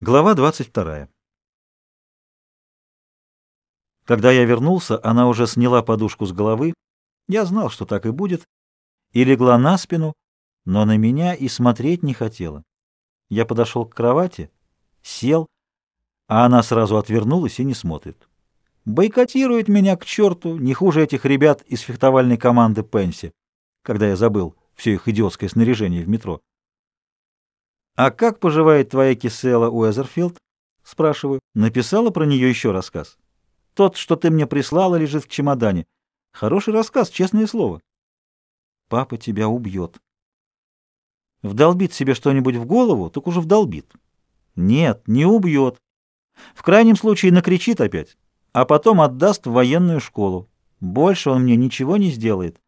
Глава 22. Когда я вернулся, она уже сняла подушку с головы. Я знал, что так и будет, и легла на спину, но на меня и смотреть не хотела. Я подошел к кровати, сел, а она сразу отвернулась и не смотрит. Бойкотирует меня к черту, не хуже этих ребят из фехтовальной команды Пенси, когда я забыл все их идиотское снаряжение в метро. «А как поживает твоя Кисела Уэзерфилд?» Спрашиваю. «Написала про нее еще рассказ?» «Тот, что ты мне прислала, лежит в чемодане. Хороший рассказ, честное слово». «Папа тебя убьет». «Вдолбит себе что-нибудь в голову, так уже вдолбит». «Нет, не убьет. В крайнем случае накричит опять, а потом отдаст в военную школу. Больше он мне ничего не сделает.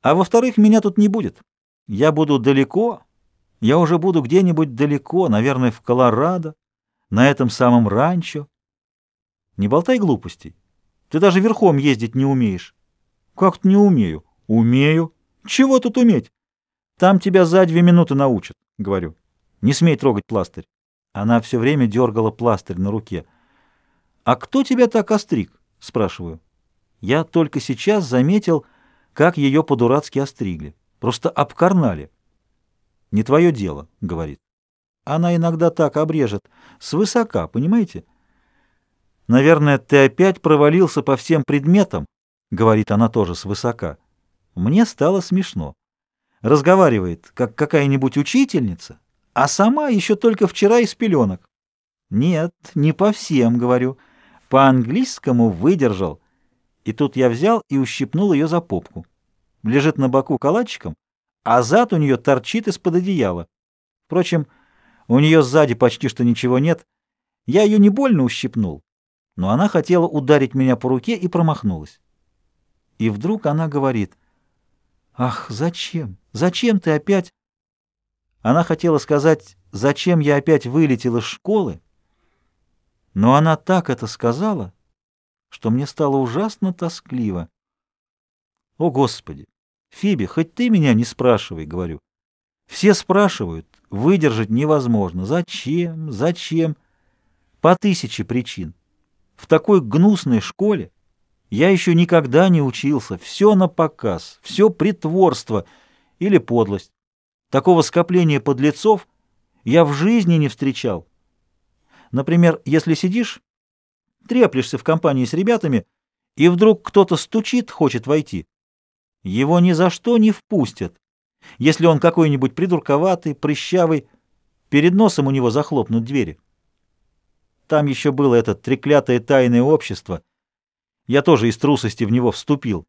А во-вторых, меня тут не будет. Я буду далеко, я уже буду где-нибудь далеко, наверное, в Колорадо, на этом самом ранчо. Не болтай глупостей. Ты даже верхом ездить не умеешь. Как-то не умею. Умею. Чего тут уметь? Там тебя за две минуты научат, говорю. Не смей трогать пластырь. Она все время дергала пластырь на руке. «А кто тебя так остриг?» — спрашиваю. Я только сейчас заметил, как ее по-дурацки остригли. Просто обкарнали. Не твое дело, — говорит. Она иногда так обрежет, свысока, понимаете? Наверное, ты опять провалился по всем предметам, — говорит она тоже свысока. Мне стало смешно. Разговаривает, как какая-нибудь учительница, а сама еще только вчера из пеленок. Нет, не по всем, говорю. По-английскому выдержал. И тут я взял и ущипнул ее за попку. Лежит на боку калачиком, а зад у нее торчит из-под одеяла. Впрочем, у нее сзади почти что ничего нет. Я ее не больно ущипнул, но она хотела ударить меня по руке и промахнулась. И вдруг она говорит, «Ах, зачем? Зачем ты опять...» Она хотела сказать, «Зачем я опять вылетел из школы?» Но она так это сказала, что мне стало ужасно тоскливо. О, Господи! Фиби, хоть ты меня не спрашивай, говорю. Все спрашивают, выдержать невозможно. Зачем? Зачем? По тысяче причин. В такой гнусной школе я еще никогда не учился. Все на показ, все притворство или подлость. Такого скопления подлецов я в жизни не встречал. Например, если сидишь, треплешься в компании с ребятами, и вдруг кто-то стучит, хочет войти. Его ни за что не впустят. Если он какой-нибудь придурковатый, прыщавый, перед носом у него захлопнут двери. Там еще было это треклятое тайное общество. Я тоже из трусости в него вступил.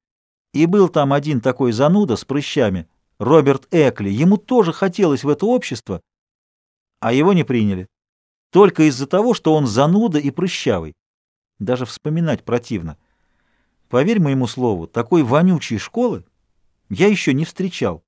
И был там один такой зануда с прыщами, Роберт Экли. Ему тоже хотелось в это общество, а его не приняли. Только из-за того, что он зануда и прыщавый. Даже вспоминать противно. Поверь моему слову, такой вонючей школы я еще не встречал.